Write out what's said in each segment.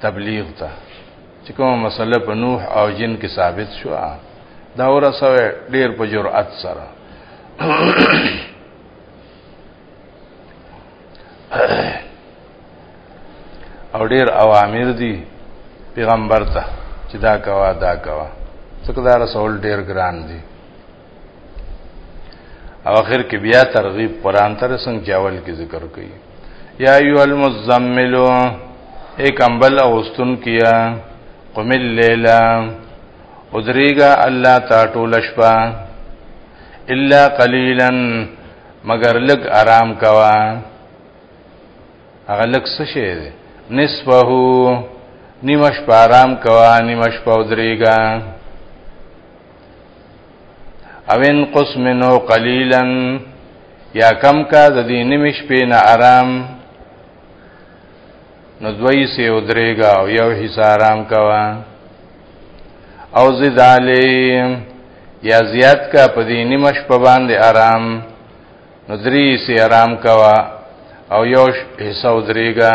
تبلیغ ته چې کومه مسله په نوح او جن کې ثابت شو دا ورسوي ډیر په جرأت سره او ډیر اوامر دي پیغمبر ته چې دا کوا دا کوا څکه دا رسول ډیر ګران دي او اخر کې بیا ترغیب قران تر څنګه چاول کې ذکر کړي یا ایو المزمل اے کمبل اوستن کیا قم الليل ادریگا الله تا ټول شپه الا قليلا مگر لګ آرام کوا هغه لګ څه شي دی نصفه نیمش پارام کوا نیمش پودریگا او ان قسم نو قليلا یا کم کا د دې نیمش په نه آرام نو دوی سي ودرېګا او یو حصہ آرام کوا او زید علی یا زیات کا په دې نیمش په باندې آرام نو درې سي آرام کوا او یو حصہ ودرېګا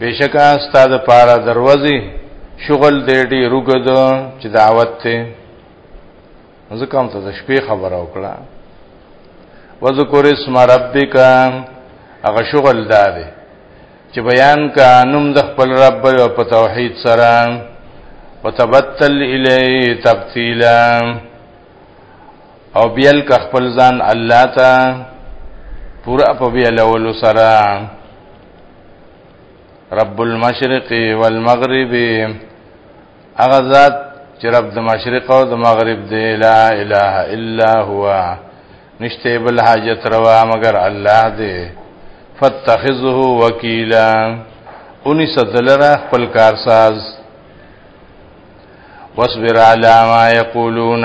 بشکا استاد پارا دروازه شغل دې ډی رګد چې دعوت ته ځکه هم ته شپې خبر او کړه وذکر اسم ربک هغه شغل دا دی چې بیان کا نوم د خپل رب او په توحید سره وتبتل الی تبتیلا او بیل کا خپل ځان الله ته پورا په بیلولو سره رب المشرق والمغرب هغه ذات چې رب د مشرق او د مغرب دی لا اله الا هو نشته بل حاجت روا مگر الله دی فتخذه وکیلا اونی صدلرا خپل کارساز واصبر علی ما یقولون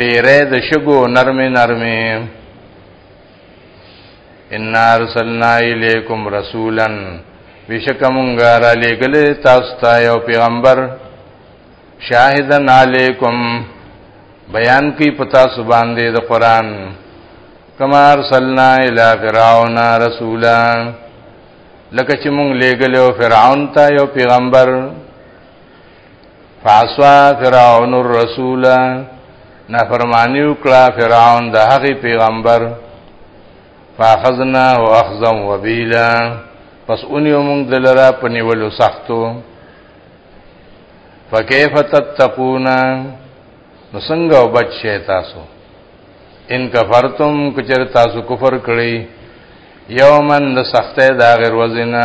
ډیره د شګو نرمه نرمه ان ارسلنا الیکم رسولا بشک مونږه را لګل تاسو ته یو پیغمبر شاهدن علیکم بیان کی پتا سبحان دې د قران کما ارسلنا الی فرعون رسولا لکه چې مونږ لګل فرعون ته یو پیغمبر فاسوا فرعون الرسول نافرمانی وکړه فرعون د هغه پیغمبر فاخذنا واخذا وبیلا پس اونیو موږ دلرا پنیولو سختو فکیف تتقون نو څنګه وبچ شي تاسو ان کفرتم کچر تاسو کفر کړی یومن د سختې دا غیر وزنه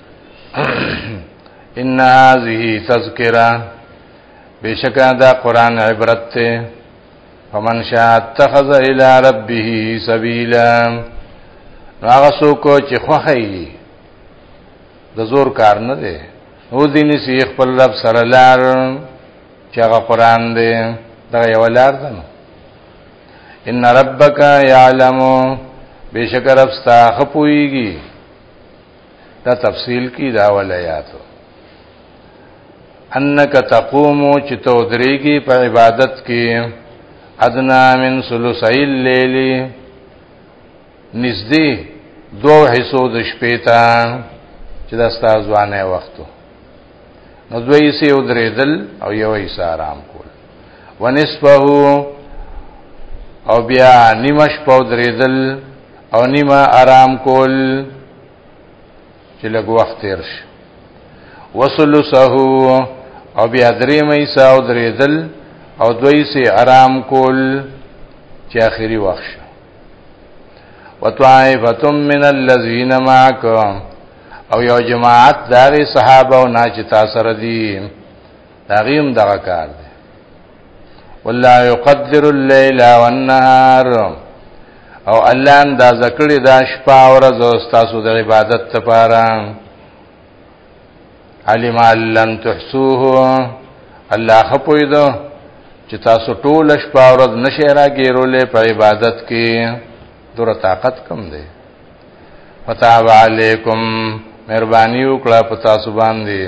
ان هذه تذکرہ بشکا دا قران عبرت ته فمن شاء اتخذ الى ربه سبیلا هغه څوک چې خوخی د زور کار نه دی او دیني سی خپل رب سره لار چې هغه قران دی دا یو لار ده نو ان ربک یعلم بشکر افستا خپویږي دا تفصیل کی دا ولایاتو انک تقوم چې تو درېږي په عبادت کې ادنا من ثلثي الليل نږدې دوه حصو د شپې ته چې د استاذوانه وختو نو دوی سي او درېدل او یو یې آرام کول ونصفه او بیا نیمش پاو درېدل او نیمه آرام کول چې لږ وخت تیر شي وسلسه او بیا درې مې سا او درې دل او دوی سي آرام کول چې اخري وخت شو وطائفه من الذين معك او یو جماعت داري صحابه او ناچ تاسو ردی تغیم دغه کار دی والله يقدر الليل والنهار او الله انداز کړی دا شپه او ورځ تاسو د عبادت لپاره علم لن تحسوه الله خپوی دو چې تاسو ټول شپه او ورځ نشه راګیرولې په عبادت کې دور طاقت کم دی فتاب علیکم مهرباني وکړه په تاسو باندې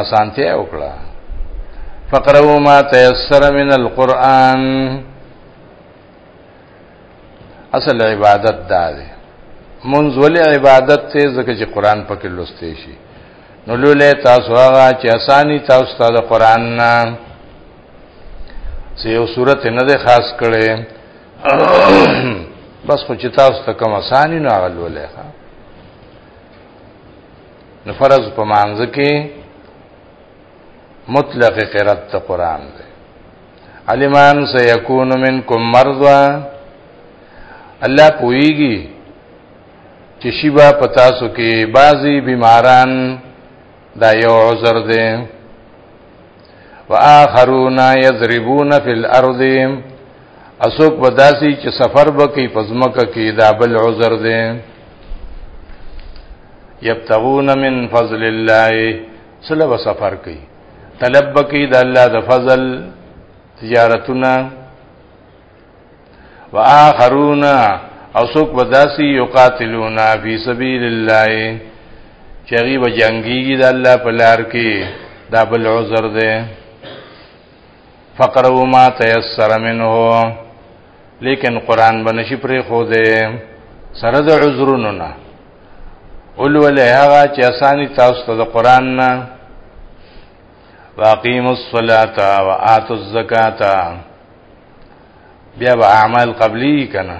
اسانتیا وکړه فقروا ما تيسر من القرآن اصل عبادت دا دی منځ ولې عبادت ته ځکه چې قرآن پکې لوستې شي نو لولې تاسو هغه چې اساني تاسو ته د قرآن نه چې یو صورت نه ده خاص کړي بس خو چې تاسو ته کوم اساني نه غلولې ښه نو فرض په مانځ کې مطلق قرات ته قران دی علمان سيكون منكم مرضى الله پويږي چې شیبا پتا سو کې بعضي بیماران دا یو عذر دی واخرون یضربون فی الارض اسوک بداسی چې سفر وکي پزمکه کې دا بل عذر دی یبتغون من فضل الله سلب سفر کوي طلب کوي د الله د فضل تجارتونه واخرون او څوک بداسي یقاتلون فی سبیل الله چری و جنگیږي د الله په لار کې دا بل عذر ده فقروا ما تيسر منه لیکن قران بنشي پرې خو ده سره د عذرونو نه اول ولې هغه چې اساني تاسو ته د قران نه واقیموا الصلاة وآتوا الزکاة بیا به اعمال قبلی کنه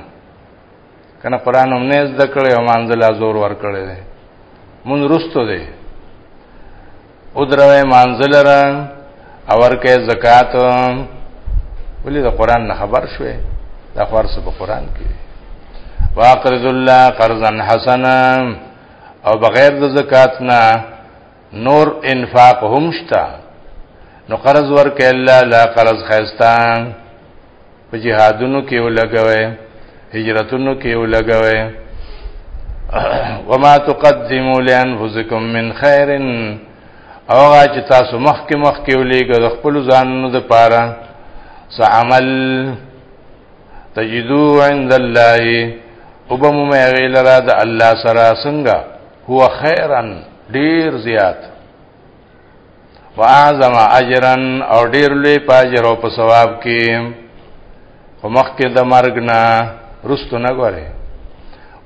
کنه قران هم نه زده کړي او منزل زور ور کړي دي مون رستو دي او دروي منزل را اور کې زکات ولې د قران نه خبر شوي دا فرض په قران کې واقرض الله قرضا حسنا او بغیر د زکات نه نور انفاق هم شته نو قرض ورکې الله لا قرض خيستان په جهادونو کې ولګوي هجرتونو کې ولګوي وما تقدموا لانفسكم من خير او هغه چې تاسو مخکې مخکې ولېګو د خپل ځانونو د پاره سو عمل تجدو عند الله وبمو مې غیل را د الله سره څنګه هو خیرا ډیر زیات واعظم اجرا او ډیر لوی پاجر او په ثواب کې خو مخکې د مرګ نه رستو نه غره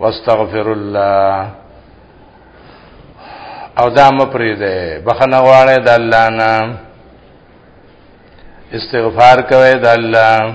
واستغفر الله او دا مپری ده بخنه غواړی د الله نه استغفار کوي د الله